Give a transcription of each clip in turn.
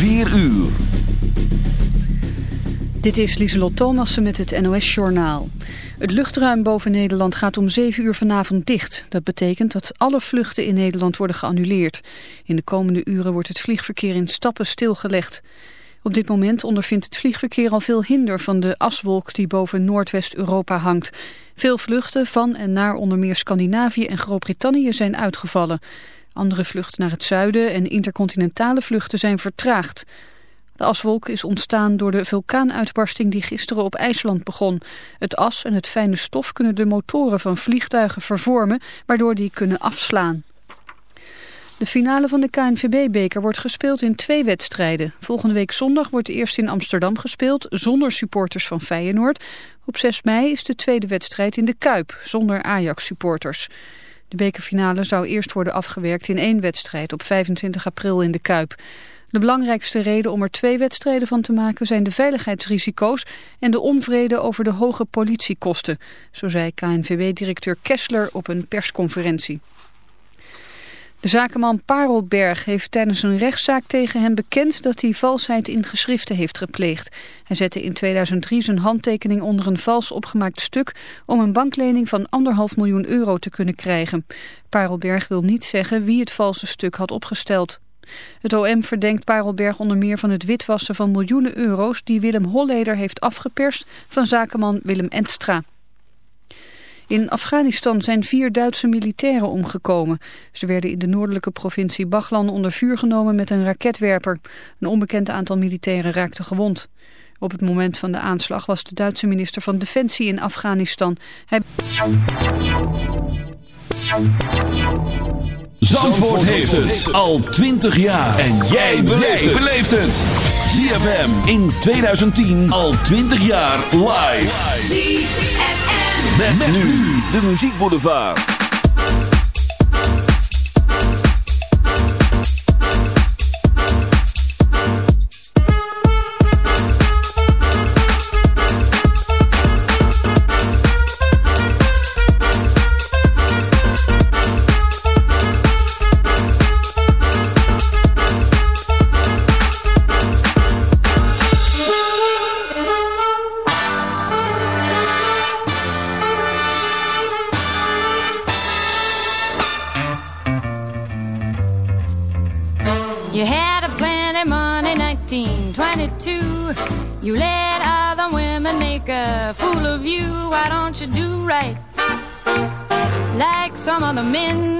4 uur. Dit is Lieselot Thomassen met het NOS-journaal. Het luchtruim boven Nederland gaat om 7 uur vanavond dicht. Dat betekent dat alle vluchten in Nederland worden geannuleerd. In de komende uren wordt het vliegverkeer in stappen stilgelegd. Op dit moment ondervindt het vliegverkeer al veel hinder van de aswolk die boven Noordwest-Europa hangt. Veel vluchten van en naar onder meer Scandinavië en Groot-Brittannië zijn uitgevallen. Andere vluchten naar het zuiden en intercontinentale vluchten zijn vertraagd. De aswolk is ontstaan door de vulkaanuitbarsting die gisteren op IJsland begon. Het as en het fijne stof kunnen de motoren van vliegtuigen vervormen, waardoor die kunnen afslaan. De finale van de KNVB-beker wordt gespeeld in twee wedstrijden. Volgende week zondag wordt eerst in Amsterdam gespeeld, zonder supporters van Feyenoord. Op 6 mei is de tweede wedstrijd in de Kuip, zonder Ajax-supporters. De bekerfinale zou eerst worden afgewerkt in één wedstrijd op 25 april in de Kuip. De belangrijkste reden om er twee wedstrijden van te maken zijn de veiligheidsrisico's en de onvrede over de hoge politiekosten, zo zei KNVB-directeur Kessler op een persconferentie. De zakenman Parelberg heeft tijdens een rechtszaak tegen hem bekend dat hij valsheid in geschriften heeft gepleegd. Hij zette in 2003 zijn handtekening onder een vals opgemaakt stuk om een banklening van anderhalf miljoen euro te kunnen krijgen. Parelberg wil niet zeggen wie het valse stuk had opgesteld. Het OM verdenkt Parelberg onder meer van het witwassen van miljoenen euro's die Willem Holleder heeft afgeperst van zakenman Willem Enstra. In Afghanistan zijn vier Duitse militairen omgekomen. Ze werden in de noordelijke provincie Baglan onder vuur genomen met een raketwerper. Een onbekend aantal militairen raakte gewond. Op het moment van de aanslag was de Duitse minister van Defensie in Afghanistan. Hij... Zandvoort heeft het al 20 jaar. En jij beleeft het. ZFM in 2010 al 20 jaar live. Met, met nu de muziekboulevard. Other men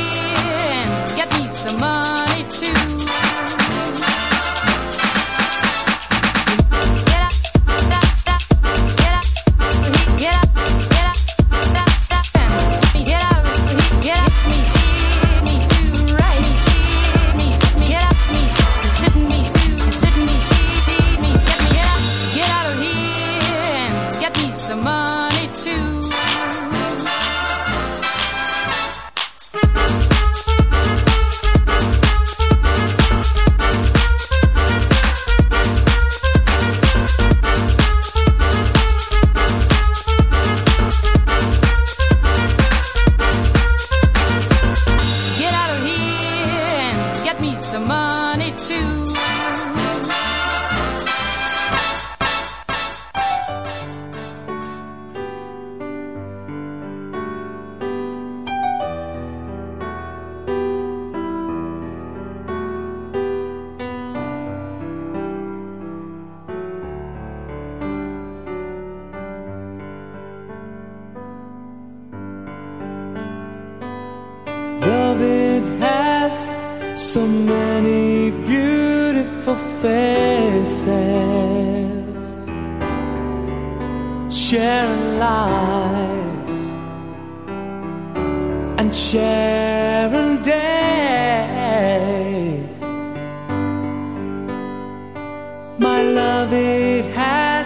love it had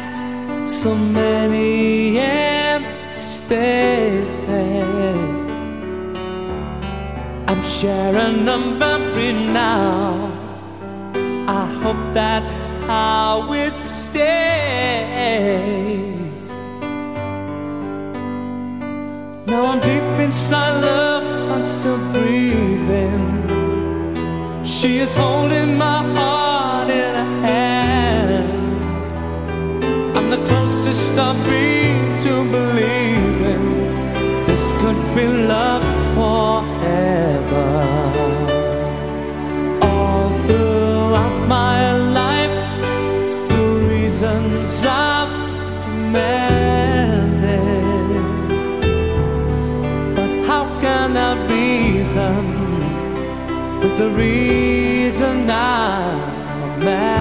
so many empty spaces. I'm sharing a memory now. I hope that's how it stays. Now I'm deep inside love, I'm still breathing. She is holding my heart. closest I've been to believing this could be love forever. All throughout my life, the reasons I've demanded, but how can I reason with the reason I'm mad?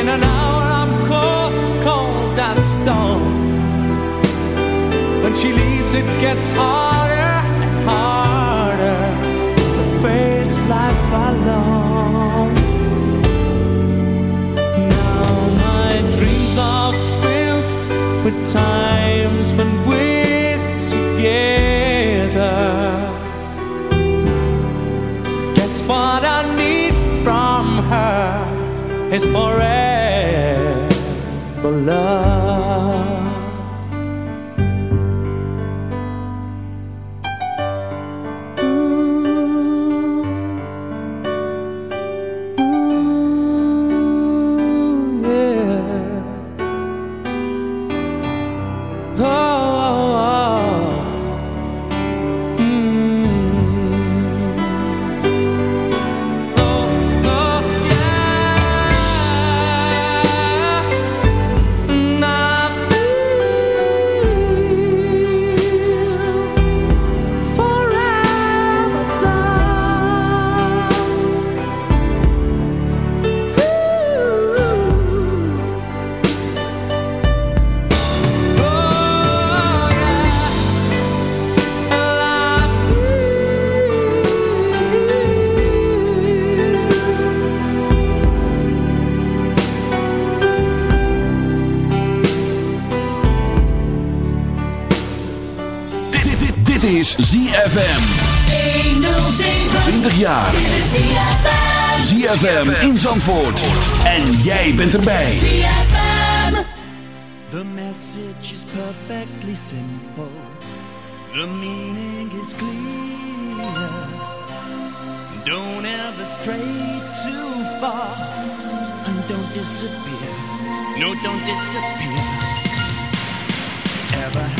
In an hour I'm cold, cold as stone. When she leaves it gets harder and harder to face life alone. Now my dreams are filled with times when we're together. Guess what? is forever love. ZFM in Zandvoort. En jij bent erbij. ZFM. The message is perfectly simple. The meaning is clear. Don't ever stray too far. And don't disappear. No, don't disappear. Ever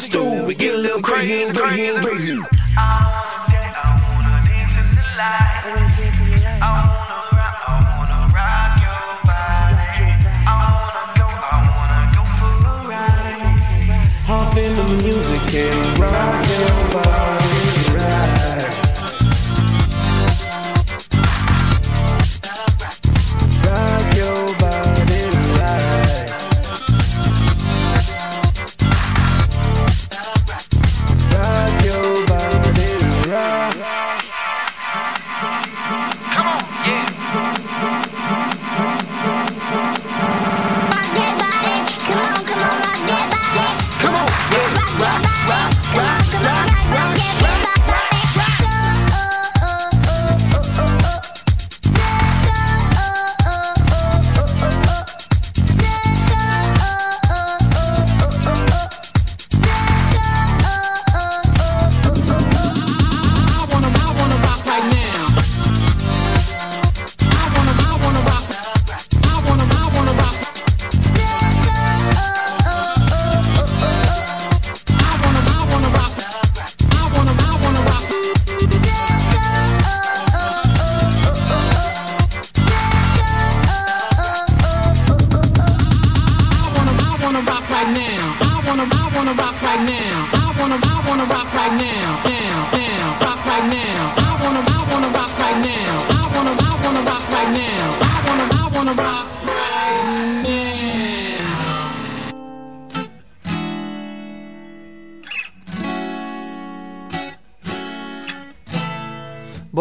stupid, get a little crazy, crazy, crazy. I wanna dance, I wanna dance in the. I wanna music and rock your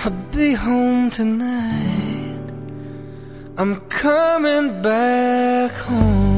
I'll be home tonight. I'm coming back home.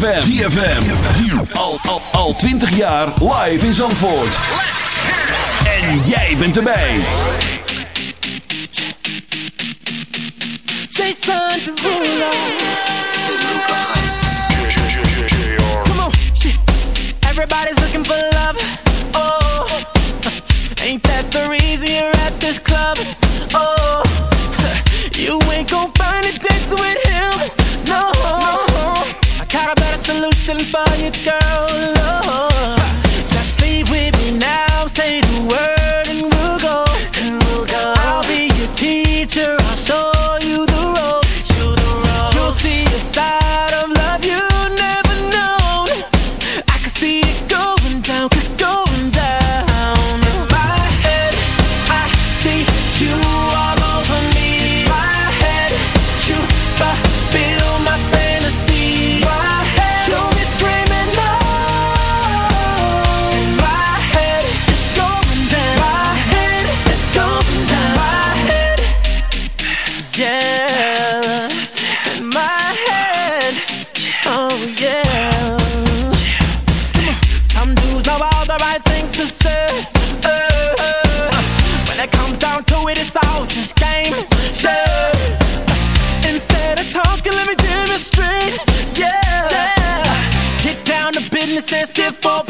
ZFM. ZFM. Al, al, al 20 jaar live in Zandvoort. Let's hear it. En jij bent erbij. Jason Derulo. Come on. Everybody's looking for love. Oh. by your girl. sensitive for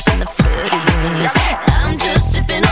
drops in the footies. I'm just sipping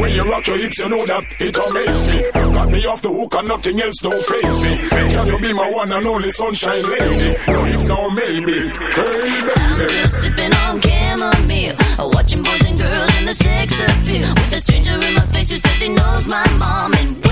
When you rock your hips, you know that it amazes me. Got me off the hook and nothing else don't face me. Can you be my one and only sunshine lady? No, if no, maybe. Hey, baby. I'm just sipping on chamomile, watching boys and girls in the sex appeal. With a stranger in my face who says he knows my mom and.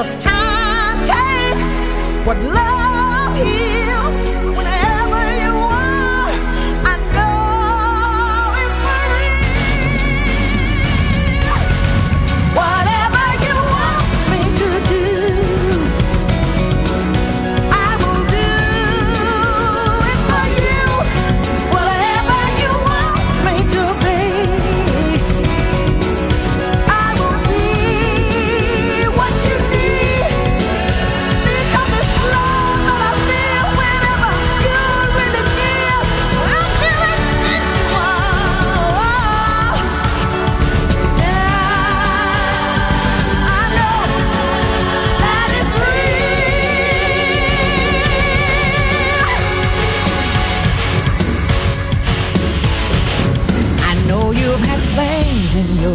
Cause time takes what love is.